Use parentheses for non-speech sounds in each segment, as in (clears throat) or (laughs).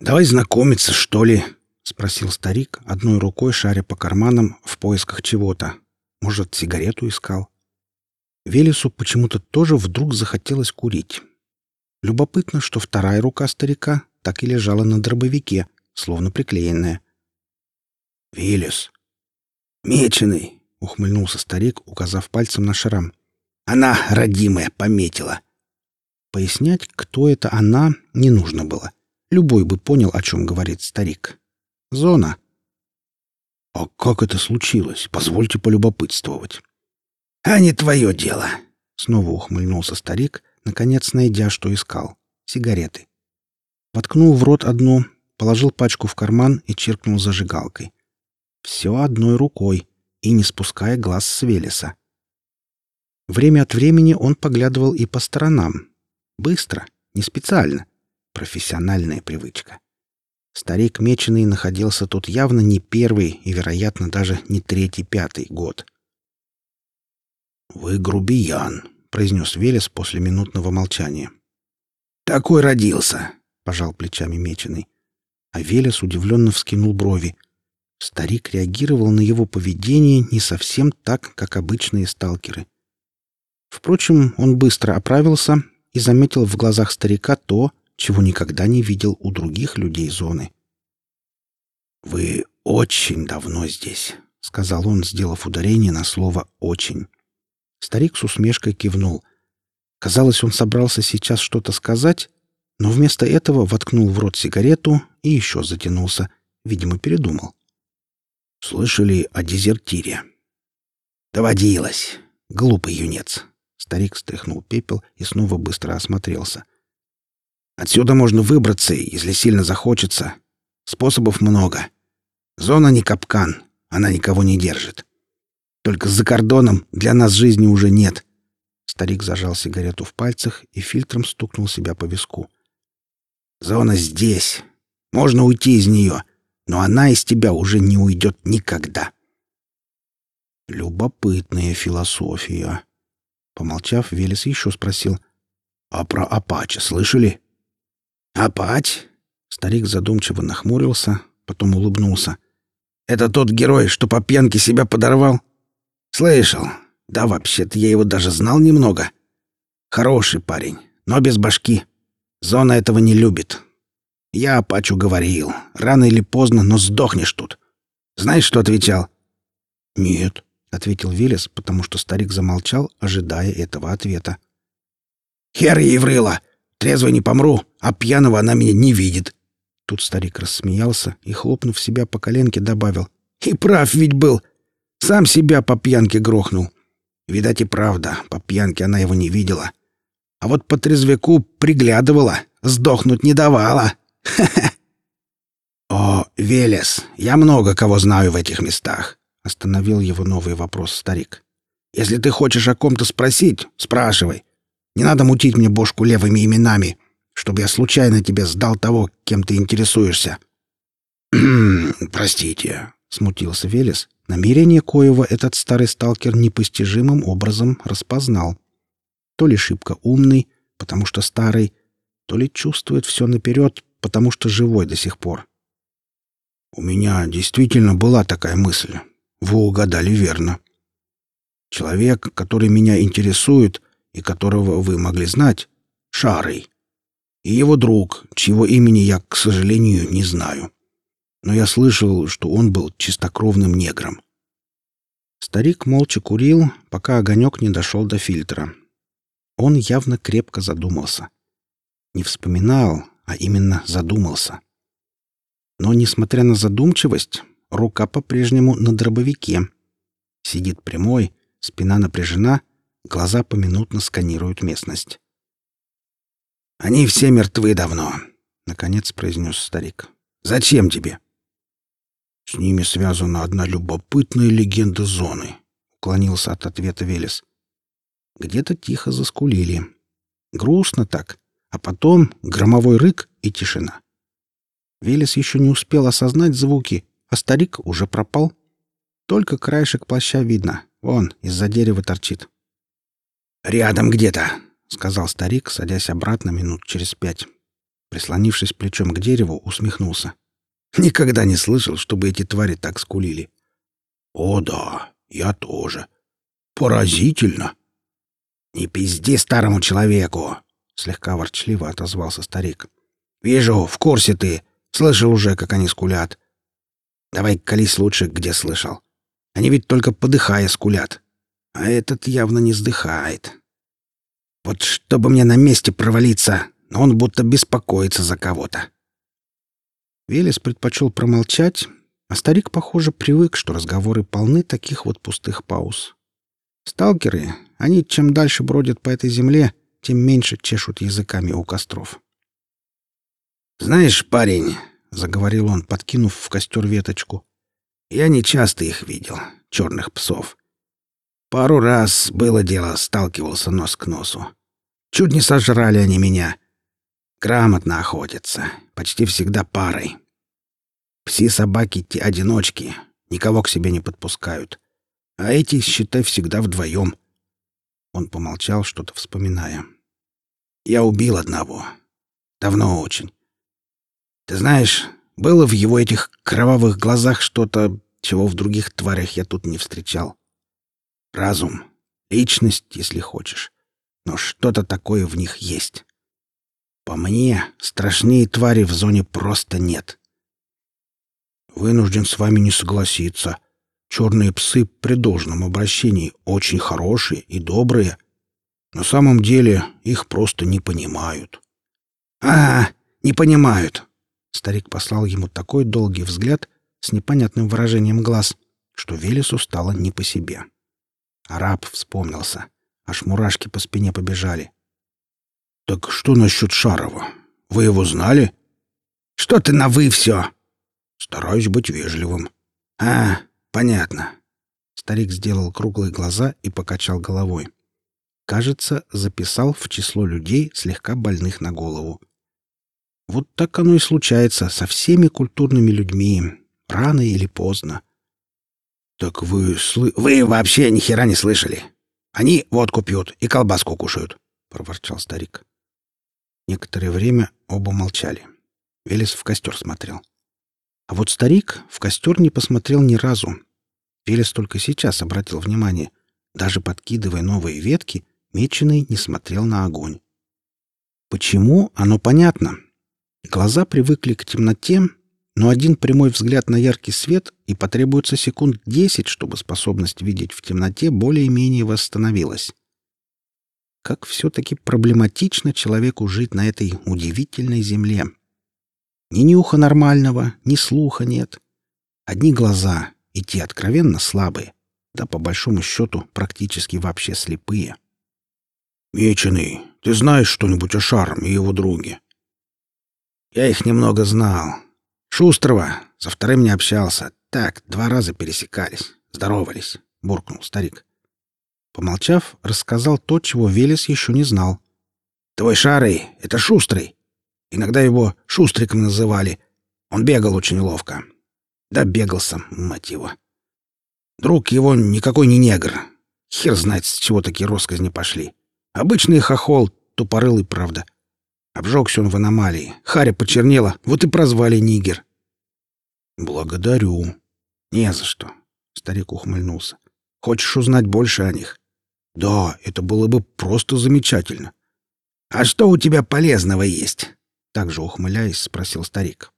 «Давай знакомиться, что ли?» — спросил старик, одной рукой шаря по карманам в поисках чего-то. Может, сигарету искал? Велесу почему-то тоже вдруг захотелось курить. Любопытно, что вторая рука старика так и лежала на дробовике, словно приклеенная. «Велес!» «Меченый!» — ухмыльнулся старик, указав пальцем на шрам. «Она, родимая, пометила!» Пояснять, кто это она, не нужно было. Любой бы понял, о чем говорит старик. Зона. «А как это случилось? Позвольте полюбопытствовать». «А не твое дело!» — снова ухмыльнулся старик, наконец найдя, что искал — сигареты. Воткнул в рот одну, положил пачку в карман и чиркнул зажигалкой. Все одной рукой и не спуская глаз с Велеса. Время от времени он поглядывал и по сторонам. Быстро, не специально. Профессиональная привычка. Старик Меченый находился тут явно не первый и, вероятно, даже не третий-пятый год. «Вы грубиян», — произнес Велес после минутного молчания. «Такой родился», — пожал плечами Меченый. А Велес удивленно вскинул брови. Старик реагировал на его поведение не совсем так, как обычные сталкеры. Впрочем, он быстро оправился и заметил в глазах старика то, чего никогда не видел у других людей зоны. «Вы очень давно здесь», — сказал он, сделав ударение на слово «очень». Старик с усмешкой кивнул. Казалось, он собрался сейчас что-то сказать, но вместо этого воткнул в рот сигарету и еще затянулся. Видимо, передумал. «Слышали о дезертире?» «Доводилось. Глупый юнец». Старик стряхнул пепел и снова быстро осмотрелся. «Отсюда можно выбраться, если сильно захочется. Способов много. Зона не капкан, она никого не держит. Только за кордоном для нас жизни уже нет. Старик зажал сигарету в пальцах и фильтром стукнул себя по виску. Зона здесь. Можно уйти из нее, но она из тебя уже не уйдет никогда. Любопытная философия. Помолчав, Велес еще спросил. «А про Апача слышали?» «Апач?» Старик задумчиво нахмурился, потом улыбнулся. «Это тот герой, что по пьянке себя подорвал?» «Слышал. Да, вообще-то я его даже знал немного. Хороший парень, но без башки. Зона этого не любит. Я Апачу говорил. Рано или поздно, но сдохнешь тут. Знаешь, что отвечал?» «Нет», — ответил Виллис, потому что старик замолчал, ожидая этого ответа. «Хер ей врыла! Трезво не помру, а пьяного она меня не видит!» Тут старик рассмеялся и, хлопнув себя по коленке, добавил. «И прав ведь был! Сам себя по пьянке грохнул. Видать и правда, по пьянке она его не видела. А вот по трезвяку приглядывала, сдохнуть не давала. (laughs) «О, Велес, я много кого знаю в этих местах», — остановил его новый вопрос старик. «Если ты хочешь о ком-то спросить, спрашивай. Не надо мутить мне бошку левыми именами, чтобы я случайно тебе сдал того, кем ты интересуешься». (clears throat) «Простите», — смутился Велес, Намерение Коева этот старый сталкер непостижимым образом распознал. То ли шибко умный, потому что старый, то ли чувствует все наперед, потому что живой до сих пор. «У меня действительно была такая мысль. Вы угадали верно. Человек, который меня интересует и которого вы могли знать, — Шарый. И его друг, чьего имени я, к сожалению, не знаю но я слышал, что он был чистокровным негром. Старик молча курил, пока огонек не дошел до фильтра. Он явно крепко задумался. Не вспоминал, а именно задумался. Но, несмотря на задумчивость, рука по-прежнему на дробовике. Сидит прямой, спина напряжена, глаза поминутно сканируют местность. «Они все мертвы давно», — наконец произнес старик. «Зачем тебе?» С ними связана одна любопытная легенда зоны, уклонился от ответа Велес. Где-то тихо заскулили. Грустно так, а потом громовой рык и тишина. Велес еще не успел осознать звуки, а старик уже пропал. Только краешек плаща видно. Вон, из-за дерева торчит. «Рядом где-то», — сказал старик, садясь обратно минут через пять. Прислонившись плечом к дереву, усмехнулся. Никогда не слышал, чтобы эти твари так скулили. О да, я тоже. Поразительно. Не пизди старому человеку, слегка ворчливо отозвался старик. Вижу, в курсе ты. Слышал уже, как они скулят. Давай колись лучше, где слышал. Они ведь только подыхая скулят. А этот явно не сдыхает. Вот чтобы мне на месте провалиться, но он будто беспокоится за кого-то. Велес предпочел промолчать, а старик, похоже, привык, что разговоры полны таких вот пустых пауз. Сталкеры, они чем дальше бродят по этой земле, тем меньше чешут языками у костров. «Знаешь, парень», — заговорил он, подкинув в костер веточку, — «я не часто их видел, черных псов. Пару раз было дело, сталкивался нос к носу. Чуть не сожрали они меня. Грамотно охотятся, почти всегда парой. Пси-собаки те одиночки, никого к себе не подпускают. А эти, считай, всегда вдвоем. Он помолчал, что-то вспоминая. Я убил одного. Давно очень. Ты знаешь, было в его этих кровавых глазах что-то, чего в других тварях я тут не встречал. Разум, личность, если хочешь. Но что-то такое в них есть. По мне, страшнее твари в зоне просто нет. Вынужден с вами не согласиться. Черные псы при должном обращении очень хорошие и добрые. На самом деле их просто не понимают. А, не понимают. Старик послал ему такой долгий взгляд с непонятным выражением глаз, что Велесу стало не по себе. Араб вспомнился. Аж мурашки по спине побежали. «Так что насчет Шарова? Вы его знали?» «Что ты на «вы» все?» «Стараюсь быть вежливым». «А, понятно». Старик сделал круглые глаза и покачал головой. Кажется, записал в число людей, слегка больных на голову. Вот так оно и случается со всеми культурными людьми, рано или поздно. «Так вы слы...» «Вы вообще ни хера не слышали. Они водку пьют и колбаску кушают», — проворчал старик. Некоторое время оба молчали. Велес в костер смотрел. А вот старик в костер не посмотрел ни разу. Велес только сейчас обратил внимание. Даже подкидывая новые ветки, Меченый не смотрел на огонь. Почему? Оно понятно. Глаза привыкли к темноте, но один прямой взгляд на яркий свет, и потребуется секунд десять, чтобы способность видеть в темноте более-менее восстановилась. Как все-таки проблематично человеку жить на этой удивительной земле. Ни нюха нормального, ни слуха нет. Одни глаза, и те откровенно слабые, да по большому счету практически вообще слепые. «Меченый, ты знаешь что-нибудь о Шарме и его друге?» «Я их немного знал», Шустрого. Со вторым не общался. Так, два раза пересекались. Здоровались. Буркнул старик. Помолчав, рассказал то, чего Велес еще не знал. «Твой Шарый — это Шустрый. Иногда его Шустриком называли. Он бегал очень ловко. Да бегался, мать его. Друг его никакой не негр. Хер знает, с чего такие росказни пошли. Обычный хохол, тупорылый, правда. Обжегся он в аномалии. Харя почернела, вот и прозвали Нигер. «Благодарю». «Не за что», — старик ухмыльнулся. «Хочешь узнать больше о них?» «Да, это было бы просто замечательно». «А что у тебя полезного есть?» Также ухмыляясь, спросил старик.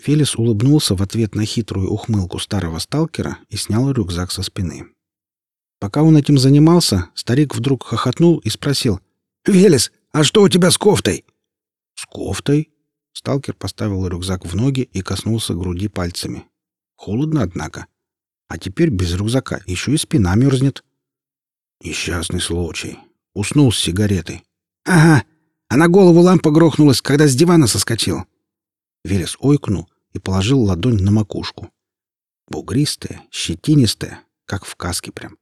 Фелис улыбнулся в ответ на хитрую ухмылку старого сталкера и снял рюкзак со спины. Пока он этим занимался, старик вдруг хохотнул и спросил. «Велес, а что у тебя с кофтой?» «С кофтой?» Сталкер поставил рюкзак в ноги и коснулся груди пальцами. Холодно, однако. А теперь без рюкзака еще и спина мерзнет. Несчастный случай. Уснул с сигаретой. «Ага, а на голову лампа грохнулась, когда с дивана соскочил». Велес ойкнул и положил ладонь на макушку. Бугристая, щетинистая, как в каске прям.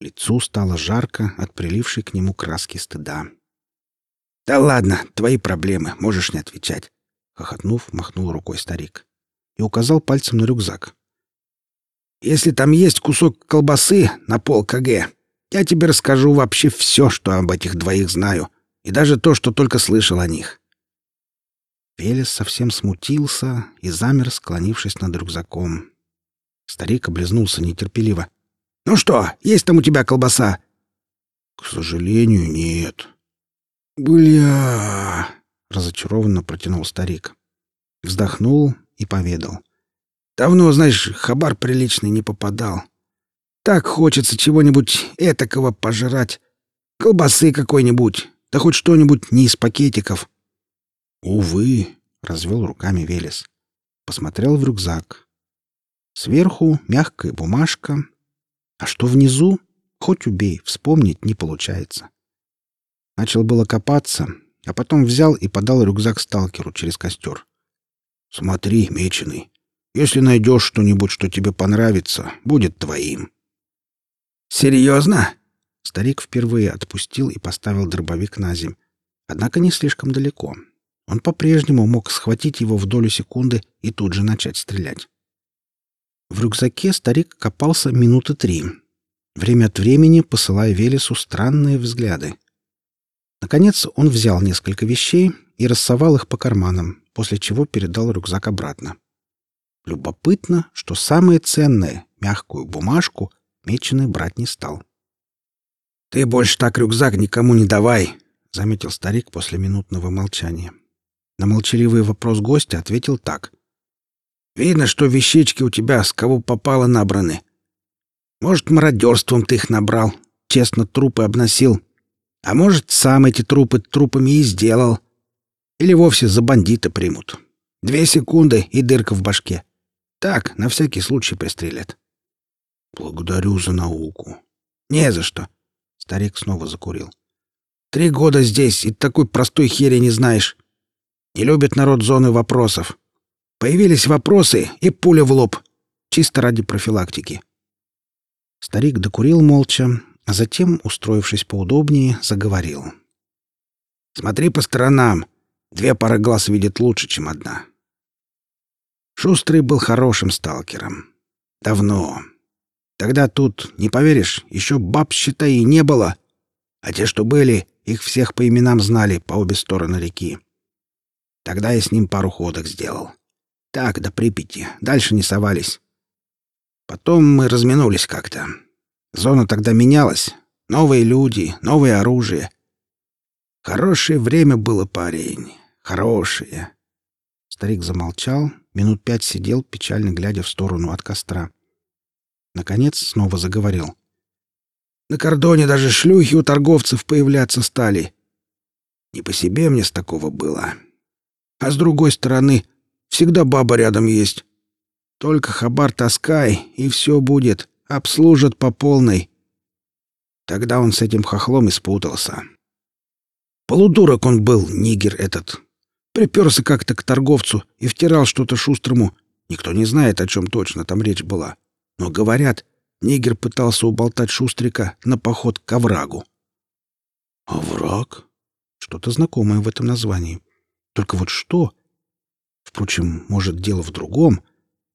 Лицу стало жарко от прилившей к нему краски стыда. «Да ладно, твои проблемы, можешь не отвечать», — хохотнув, махнул рукой старик и указал пальцем на рюкзак. «Если там есть кусок колбасы на пол КГ, я тебе расскажу вообще все, что об этих двоих знаю, и даже то, что только слышал о них. Велес совсем смутился и замер, склонившись над рюкзаком. Старик облизнулся нетерпеливо. «Ну что, есть там у тебя колбаса?» «К сожалению, нет». «Бля...» — разочарованно протянул старик. Вздохнул и поведал. «Давно, знаешь, хабар приличный не попадал. Так хочется чего-нибудь этакого пожрать. Колбасы какой-нибудь, да хоть что-нибудь не из пакетиков». «Увы», — развел руками Велес. Посмотрел в рюкзак. Сверху мягкая бумажка. А что внизу? Хоть убей, вспомнить не получается. Начал было копаться, а потом взял и подал рюкзак сталкеру через костер. «Смотри, меченый, если найдешь что-нибудь, что тебе понравится, будет твоим». «Серьезно?» Старик впервые отпустил и поставил дробовик на земь. Однако не слишком далеко. Он по-прежнему мог схватить его в долю секунды и тут же начать стрелять. В рюкзаке старик копался минуты три, время от времени посылая Велесу странные взгляды. Наконец он взял несколько вещей и рассовал их по карманам, после чего передал рюкзак обратно. Любопытно, что самое ценное, мягкую бумажку, меченый брать не стал. «Ты больше так рюкзак никому не давай», — заметил старик после минутного молчания. На молчаливый вопрос гостя ответил так. «Видно, что вещички у тебя с кого попало набраны. Может, мародерством ты их набрал, честно трупы обносил. А может, сам эти трупы трупами и сделал. Или вовсе за бандита примут. Две секунды и дырка в башке. Так, на всякий случай пристрелят». «Благодарю за науку». «Не за что». Старик снова закурил. «Три года здесь, и такой простой хери не знаешь. Не любит народ зоны вопросов. Появились вопросы, и пуля в лоб. Чисто ради профилактики. Старик докурил молча, а затем, устроившись поудобнее, заговорил. «Смотри по сторонам. Две пары глаз видят лучше, чем одна». Шустрый был хорошим сталкером. Давно. Тогда тут, не поверишь, еще баб, считай, и не было. А те, что были, их всех по именам знали по обе стороны реки. Тогда я с ним пару ходок сделал. Так, до Припяти. Дальше не совались. Потом мы разминулись как-то. Зона тогда менялась. Новые люди, новое оружие. Хорошее время было, парень. Хорошее. Старик замолчал, минут пять сидел, печально глядя в сторону от костра. Наконец снова заговорил. На кордоне даже шлюхи у торговцев появляться стали. Не по себе мне с такого было. А с другой стороны, всегда баба рядом есть. Только хабар таскай, и все будет. Обслужат по полной. Тогда он с этим хохлом испутался. Полудурок он был, нигер этот. Приперся как-то к торговцу и втирал что-то шустрому. Никто не знает, о чем точно там речь была. Но говорят, нигер пытался уболтать шустрика на поход к оврагу. «Овраг?» Что-то знакомое в этом названии. Только вот что? Впрочем, может, дело в другом.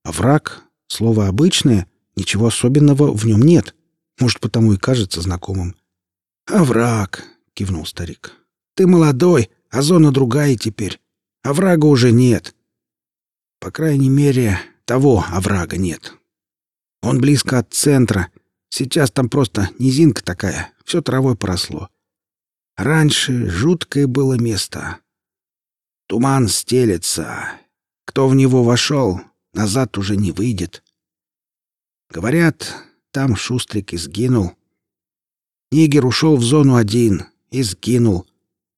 А враг — слово обычное, ничего особенного в нем нет. Может, потому и кажется знакомым. «А враг!» — кивнул старик. «Ты молодой, а зона другая теперь. А врага уже нет. По крайней мере, того оврага нет. Он близко от центра. Сейчас там просто низинка такая, все травой поросло. Раньше жуткое было место. Туман стелется. Кто в него вошел, назад уже не выйдет. Говорят, там Шустрик и сгинул. Нигер ушел в зону один и сгинул.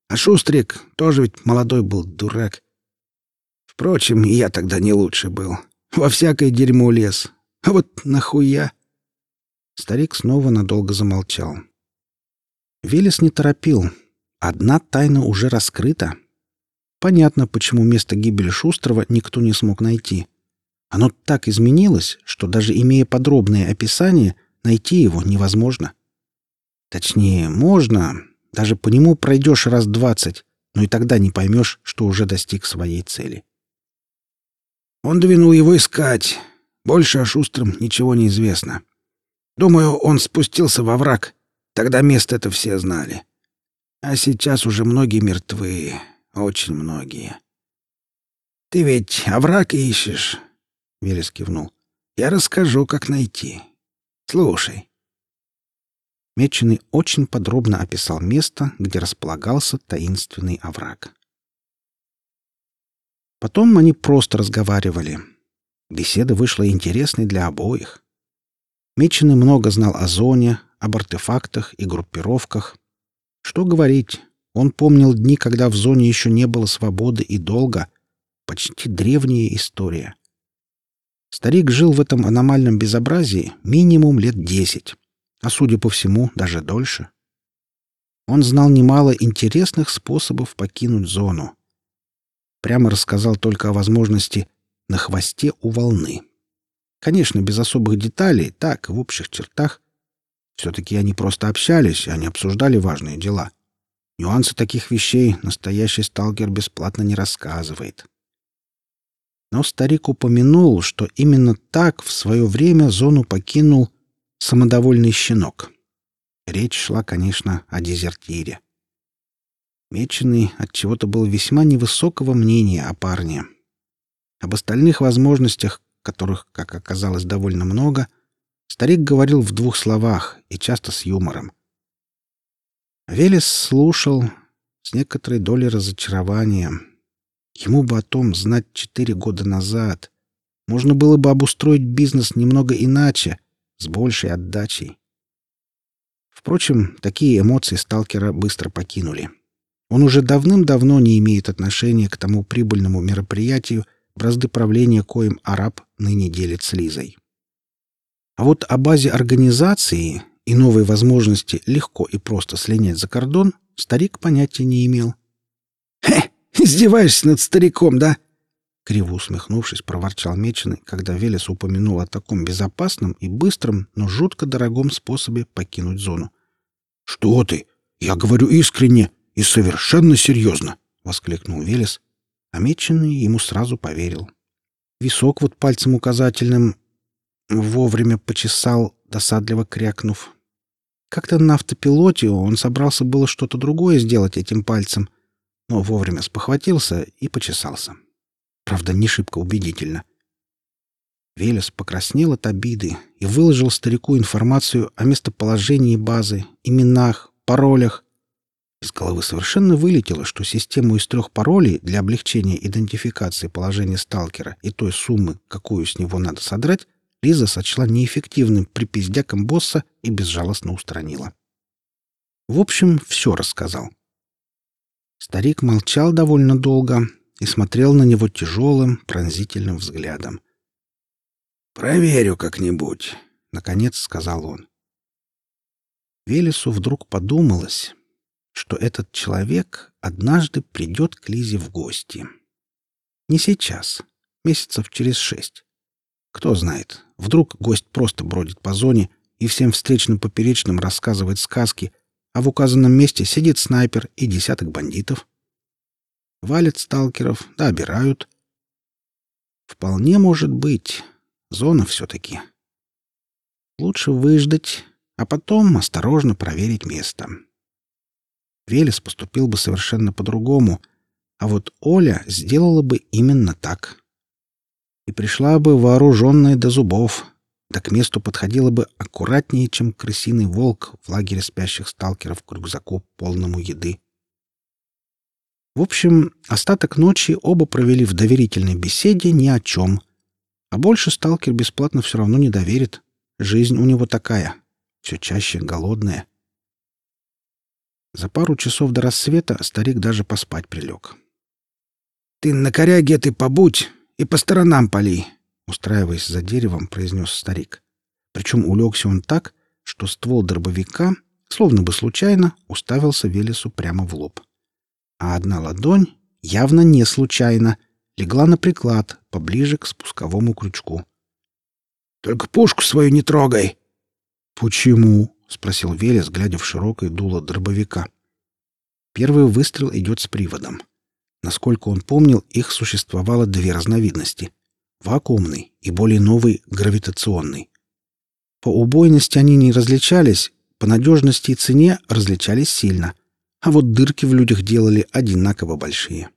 А Шустрик тоже ведь молодой был дурак. Впрочем, и я тогда не лучше был. Во всякое дерьмо лез. А вот нахуя? Старик снова надолго замолчал. Велес не торопил. Одна тайна уже раскрыта. Понятно, почему место гибели Шустрова никто не смог найти. Оно так изменилось, что даже имея подробное описание, найти его невозможно. Точнее, можно, даже по нему пройдешь раз двадцать, но и тогда не поймешь, что уже достиг своей цели. Он двинул его искать. Больше о Шустром ничего не известно. Думаю, он спустился во враг. Тогда место это все знали. А сейчас уже многие мертвы. Очень многие. «Ты ведь овраг ищешь?» — Велес кивнул. «Я расскажу, как найти. Слушай». Меченый очень подробно описал место, где располагался таинственный овраг. Потом они просто разговаривали. Беседа вышла интересной для обоих. Меченый много знал о зоне, об артефактах и группировках. Что говорить, он помнил дни, когда в зоне еще не было свободы и долга. Почти древняя история. Старик жил в этом аномальном безобразии минимум лет десять, а, судя по всему, даже дольше. Он знал немало интересных способов покинуть зону прямо рассказал только о возможности «на хвосте у волны». Конечно, без особых деталей, так, в общих чертах. Все-таки они просто общались, не обсуждали важные дела. Нюансы таких вещей настоящий сталкер бесплатно не рассказывает. Но старик упомянул, что именно так в свое время зону покинул самодовольный щенок. Речь шла, конечно, о дезертире. Меченый от чего-то был весьма невысокого мнения о парне. Об остальных возможностях, которых, как оказалось, довольно много, старик говорил в двух словах и часто с юмором. Велес слушал с некоторой долей разочарования. Ему бы о том знать четыре года назад. Можно было бы обустроить бизнес немного иначе, с большей отдачей. Впрочем, такие эмоции сталкера быстро покинули. Он уже давным-давно не имеет отношения к тому прибыльному мероприятию, бразды правления коим араб ныне делит с Лизой. А вот о базе организации и новой возможности легко и просто слинять за кордон старик понятия не имел. «Хе! Издеваешься над стариком, да?» Криво усмехнувшись, проворчал Меченый, когда Велес упомянул о таком безопасном и быстром, но жутко дорогом способе покинуть зону. «Что ты? Я говорю искренне!» и совершенно серьезно!» — воскликнул Велес, а Меченый ему сразу поверил. Висок вот пальцем указательным вовремя почесал, досадливо крякнув. Как-то на автопилоте он собрался было что-то другое сделать этим пальцем, но вовремя спохватился и почесался. Правда, не шибко убедительно. Велес покраснел от обиды и выложил старику информацию о местоположении базы, именах, паролях, из головы совершенно вылетело, что систему из трех паролей для облегчения идентификации положения сталкера и той суммы, какую с него надо содрать, Лиза сочла неэффективным припиздяком босса и безжалостно устранила. В общем, все рассказал. Старик молчал довольно долго и смотрел на него тяжелым, пронзительным взглядом. «Проверю как-нибудь», — наконец сказал он. Велесу вдруг подумалось, что этот человек однажды придет к Лизе в гости. Не сейчас, месяцев через шесть. Кто знает, вдруг гость просто бродит по зоне и всем встречным поперечным рассказывает сказки, а в указанном месте сидит снайпер и десяток бандитов. Валят сталкеров, да. Вполне может быть. Зона все-таки. Лучше выждать, а потом осторожно проверить место. Велес поступил бы совершенно по-другому, а вот Оля сделала бы именно так. И пришла бы вооруженная до зубов, да к месту подходила бы аккуратнее, чем крысиный волк в лагере спящих сталкеров к рюкзаку, полному еды. В общем, остаток ночи оба провели в доверительной беседе ни о чем. А больше сталкер бесплатно все равно не доверит. Жизнь у него такая, все чаще голодная. За пару часов до рассвета старик даже поспать прилег. «Ты на коряге ты побудь и по сторонам поли», — устраиваясь за деревом, произнес старик. Причем улегся он так, что ствол дробовика, словно бы случайно, уставился Велесу прямо в лоб. А одна ладонь, явно не случайно, легла на приклад, поближе к спусковому крючку. «Только пушку свою не трогай!» «Почему?» — спросил Велес, глядя в широкое дуло дробовика. Первый выстрел идет с приводом. Насколько он помнил, их существовало две разновидности — вакуумный и более новый — гравитационный. По убойности они не различались, по надежности и цене различались сильно, а вот дырки в людях делали одинаково большие.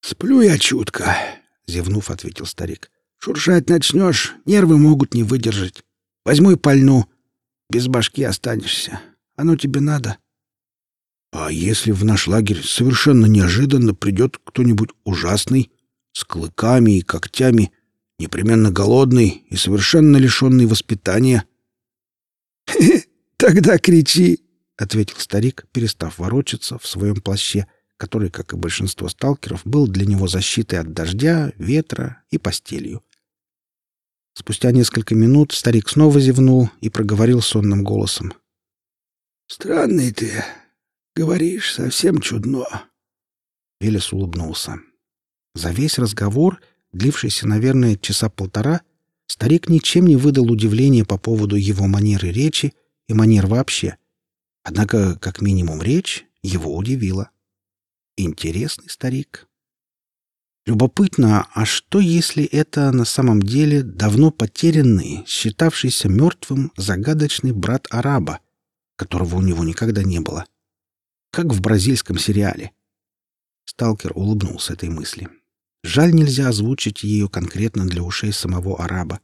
«Сплю я чутко», — зевнув, ответил старик. «Шуршать начнешь, нервы могут не выдержать. Возьму и пальну. Без башки останешься. Оно тебе надо». «А если в наш лагерь совершенно неожиданно придет кто-нибудь ужасный, с клыками и когтями, непременно голодный и совершенно лишенный воспитания?» (laughs) «Тогда кричи!» — ответил старик, перестав ворочаться в своем плаще, который, как и большинство сталкеров, был для него защитой от дождя, ветра и постелью. Спустя несколько минут старик снова зевнул и проговорил сонным голосом. «Странный ты. Говоришь, совсем чудно». Велес улыбнулся. За весь разговор, длившийся, наверное, часа полтора, старик ничем не выдал удивления по поводу его манеры речи и манер вообще. Однако, как минимум, речь его удивила. Интересный старик. Любопытно, а что если это на самом деле давно потерянный, считавшийся мертвым загадочный брат араба, которого у него никогда не было? Как в бразильском сериале. Сталкер улыбнулся этой мысли. Жаль, нельзя озвучить ее конкретно для ушей самого араба.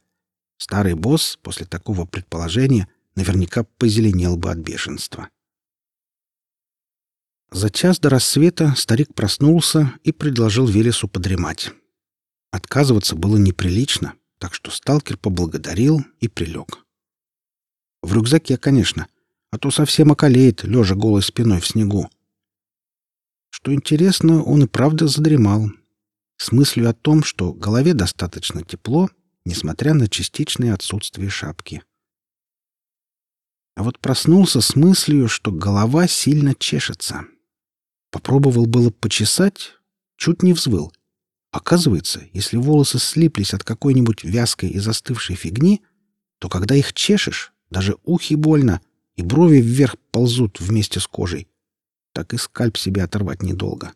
Старый босс после такого предположения наверняка позеленел бы от бешенства. За час до рассвета старик проснулся и предложил Велесу подремать. Отказываться было неприлично, так что сталкер поблагодарил и прилег. В рюкзаке, конечно, а то совсем околеет, лежа голой спиной в снегу. Что интересно, он и правда задремал, с мыслью о том, что голове достаточно тепло, несмотря на частичное отсутствие шапки. А вот проснулся с мыслью, что голова сильно чешется. Попробовал было почесать, чуть не взвыл. Оказывается, если волосы слиплись от какой-нибудь вязкой и застывшей фигни, то когда их чешешь, даже ухи больно, и брови вверх ползут вместе с кожей. Так и скальп себе оторвать недолго.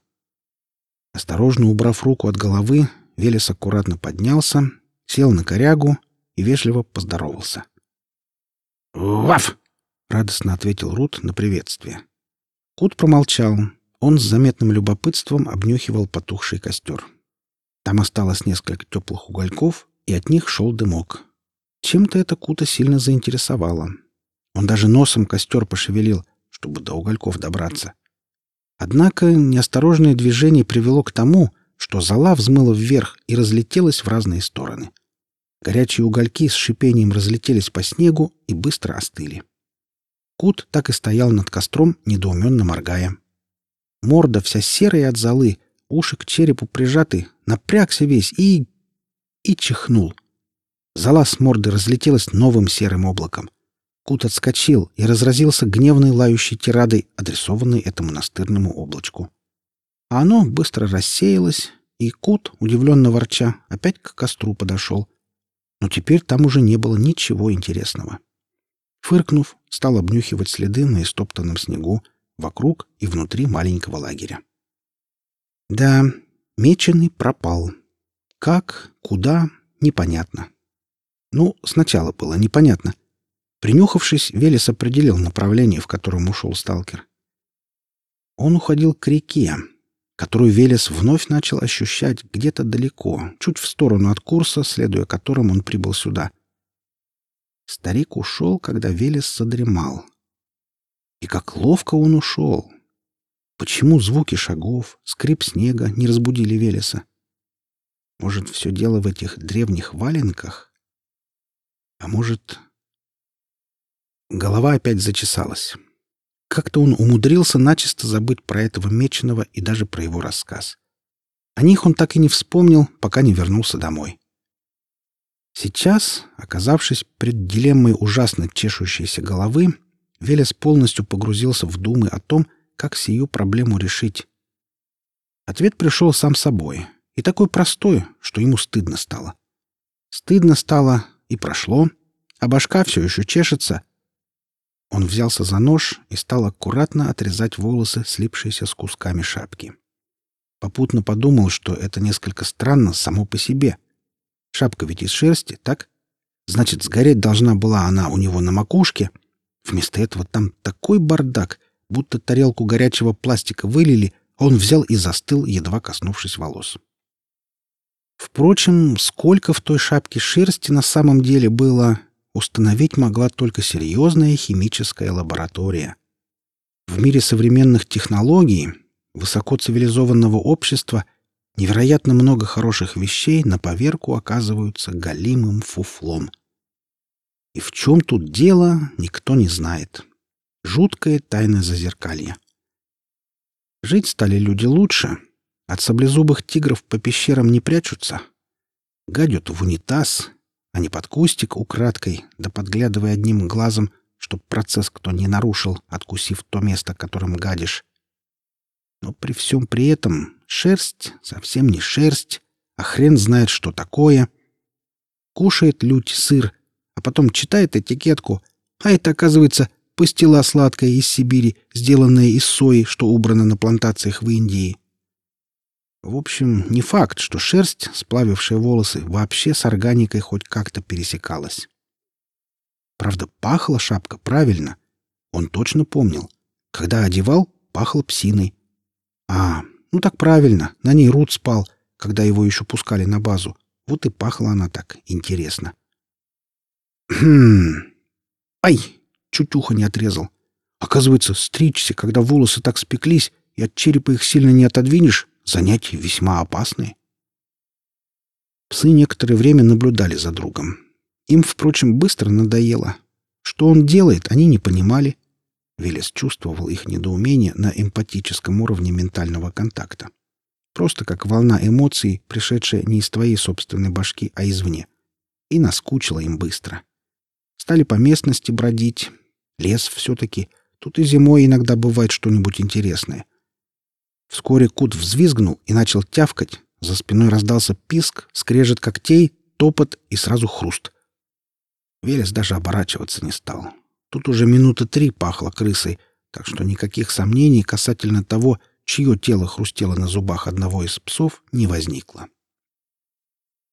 Осторожно убрав руку от головы, Велес аккуратно поднялся, сел на корягу и вежливо поздоровался. «Ваф!» — радостно ответил Рут на приветствие. Кут промолчал, он с заметным любопытством обнюхивал потухший костер. Там осталось несколько теплых угольков, и от них шел дымок. Чем-то это Кута сильно заинтересовало. Он даже носом костер пошевелил, чтобы до угольков добраться. Однако неосторожное движение привело к тому, что зола взмыла вверх и разлетелась в разные стороны. Горячие угольки с шипением разлетелись по снегу и быстро остыли. Кут так и стоял над костром, недоуменно моргая. Морда вся серая от золы, уши к черепу прижаты, напрягся весь и... и чихнул. Зола с морды разлетелась новым серым облаком. Кут отскочил и разразился гневной лающей тирадой, адресованной этому настырному облачку. А оно быстро рассеялось, и Кут, удивленно ворча, опять к костру подошел. Но теперь там уже не было ничего интересного. Фыркнув, стал обнюхивать следы на истоптанном снегу, вокруг и внутри маленького лагеря. Да, меченый пропал. Как, куда — непонятно. Ну, сначала было непонятно. Принюхавшись, Велес определил направление, в котором ушел сталкер. Он уходил к реке, которую Велес вновь начал ощущать где-то далеко, чуть в сторону от курса, следуя которым он прибыл сюда. Старик ушел, когда Велес задремал — и как ловко он ушел! Почему звуки шагов, скрип снега не разбудили Велеса? Может, все дело в этих древних валенках? А может... Голова опять зачесалась. Как-то он умудрился начисто забыть про этого меченого и даже про его рассказ. О них он так и не вспомнил, пока не вернулся домой. Сейчас, оказавшись пред дилеммой ужасно чешущейся головы, Велес полностью погрузился в думы о том, как сию проблему решить. Ответ пришел сам собой, и такой простой, что ему стыдно стало. Стыдно стало и прошло, а башка все еще чешется. Он взялся за нож и стал аккуратно отрезать волосы, слипшиеся с кусками шапки. Попутно подумал, что это несколько странно само по себе. Шапка ведь из шерсти, так? Значит, сгореть должна была она у него на макушке — Вместо этого там такой бардак, будто тарелку горячего пластика вылили, он взял и застыл, едва коснувшись волос. Впрочем, сколько в той шапке шерсти на самом деле было, установить могла только серьезная химическая лаборатория. В мире современных технологий, высокоцивилизованного общества невероятно много хороших вещей на поверку оказываются галимым фуфлом. И в чем тут дело, никто не знает. Жуткое тайное зазеркалье. Жить стали люди лучше. От саблезубых тигров по пещерам не прячутся. Гадят в унитаз, а не под кустик украдкой, да подглядывая одним глазом, чтоб процесс кто не нарушил, откусив то место, которым гадишь. Но при всем при этом шерсть совсем не шерсть, а хрен знает, что такое. Кушает лють сыр, а потом читает этикетку, а это, оказывается, пастила сладкая из Сибири, сделанная из сои, что убрана на плантациях в Индии. В общем, не факт, что шерсть, сплавившая волосы, вообще с органикой хоть как-то пересекалась. Правда, пахла шапка правильно. Он точно помнил. Когда одевал, пахло псиной. А, ну так правильно, на ней Рут спал, когда его еще пускали на базу. Вот и пахла она так интересно. Хм. Ай, чуть ухо не отрезал. Оказывается, стричься, когда волосы так спеклись, и от черепа их сильно не отодвинешь, занятия весьма опасные. Псы некоторое время наблюдали за другом. Им, впрочем, быстро надоело. Что он делает, они не понимали. Велес чувствовал их недоумение на эмпатическом уровне ментального контакта. Просто как волна эмоций, пришедшая не из твоей собственной башки, а извне. И наскучила им быстро. Стали по местности бродить. Лес все-таки. Тут и зимой иногда бывает что-нибудь интересное. Вскоре Кут взвизгнул и начал тявкать. За спиной раздался писк, скрежет когтей, топот и сразу хруст. Велес даже оборачиваться не стал. Тут уже минуты три пахло крысой, так что никаких сомнений касательно того, чье тело хрустело на зубах одного из псов, не возникло.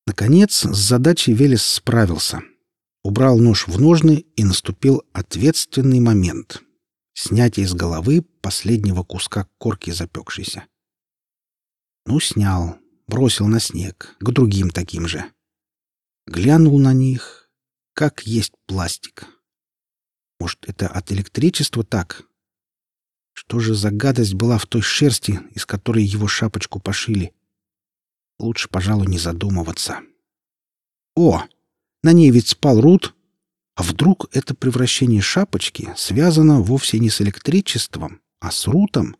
Наконец, с задачей Велес справился — убрал нож в ножны и наступил ответственный момент — снятие из головы последнего куска корки запекшейся. Ну, снял, бросил на снег, к другим таким же. Глянул на них, как есть пластик. Может, это от электричества так? Что же за гадость была в той шерсти, из которой его шапочку пошили? Лучше, пожалуй, не задумываться. О, на ней ведь спал Рут. А вдруг это превращение шапочки связано вовсе не с электричеством, а с Рутом?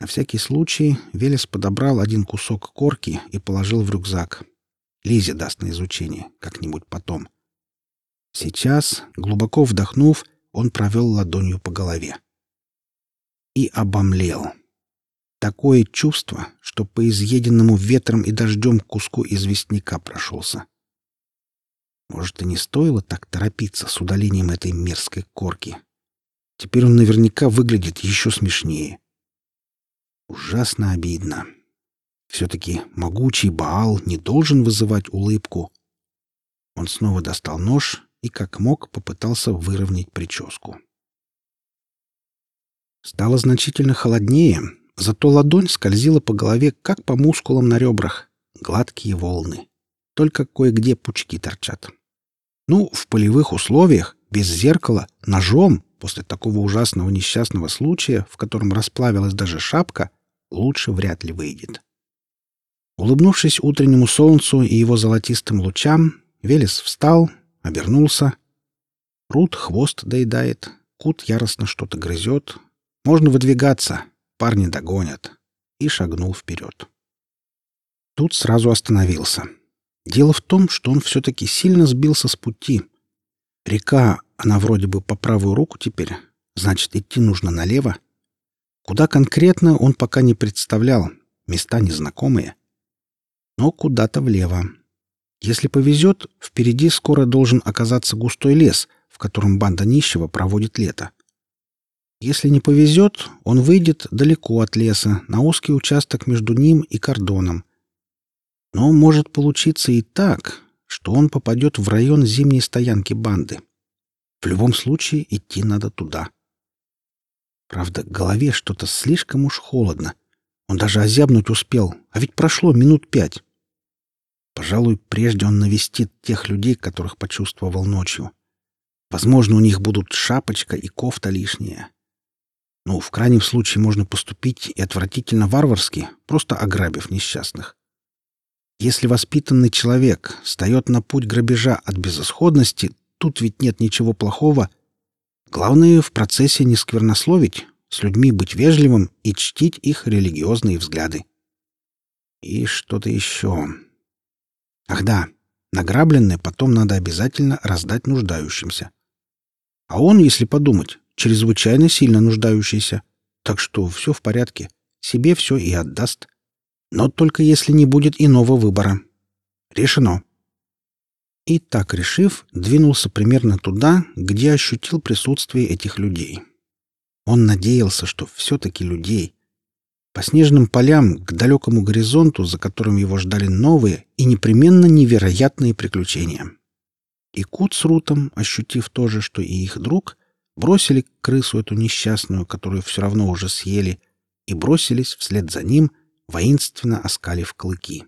На всякий случай Велес подобрал один кусок корки и положил в рюкзак. Лизе даст на изучение, как-нибудь потом. Сейчас, глубоко вдохнув, он провел ладонью по голове. И обомлел. Такое чувство, что по изъеденному ветром и дождем куску известняка прошелся. Может, и не стоило так торопиться с удалением этой мерзкой корки. Теперь он наверняка выглядит еще смешнее. Ужасно обидно. Все-таки могучий Баал не должен вызывать улыбку. Он снова достал нож и, как мог, попытался выровнять прическу. Стало значительно холоднее, зато ладонь скользила по голове, как по мускулам на ребрах. Гладкие волны. Только кое-где пучки торчат. Ну, в полевых условиях, без зеркала, ножом, после такого ужасного несчастного случая, в котором расплавилась даже шапка, лучше вряд ли выйдет. Улыбнувшись утреннему солнцу и его золотистым лучам, Велес встал, обернулся. Рут хвост доедает, Кут яростно что-то грызет. Можно выдвигаться, парни догонят. И шагнул вперед. Тут сразу остановился. Дело в том, что он все-таки сильно сбился с пути. Река, она вроде бы по правую руку теперь, значит, идти нужно налево. Куда конкретно он пока не представлял, места незнакомые. Но куда-то влево. Если повезет, впереди скоро должен оказаться густой лес, в котором банда нищего проводит лето. Если не повезет, он выйдет далеко от леса, на узкий участок между ним и кордоном — но может получиться и так, что он попадет в район зимней стоянки банды. В любом случае идти надо туда. Правда, голове что-то слишком уж холодно. Он даже озябнуть успел, а ведь прошло минут пять. Пожалуй, прежде он навестит тех людей, которых почувствовал ночью. Возможно, у них будут шапочка и кофта лишние. Ну, в крайнем случае можно поступить и отвратительно варварски, просто ограбив несчастных. Если воспитанный человек встает на путь грабежа от безысходности, тут ведь нет ничего плохого. Главное в процессе не сквернословить, с людьми быть вежливым и чтить их религиозные взгляды. И что-то еще. Ах да, награбленное потом надо обязательно раздать нуждающимся. А он, если подумать, чрезвычайно сильно нуждающийся. Так что все в порядке. Себе все и отдаст. Но только если не будет иного выбора. Решено. И так решив, двинулся примерно туда, где ощутил присутствие этих людей. Он надеялся, что все-таки людей. По снежным полям к далекому горизонту, за которым его ждали новые и непременно невероятные приключения. И Кут с Рутом, ощутив то же, что и их друг, бросили крысу эту несчастную, которую все равно уже съели, и бросились вслед за ним, воинственно оскалив клыки.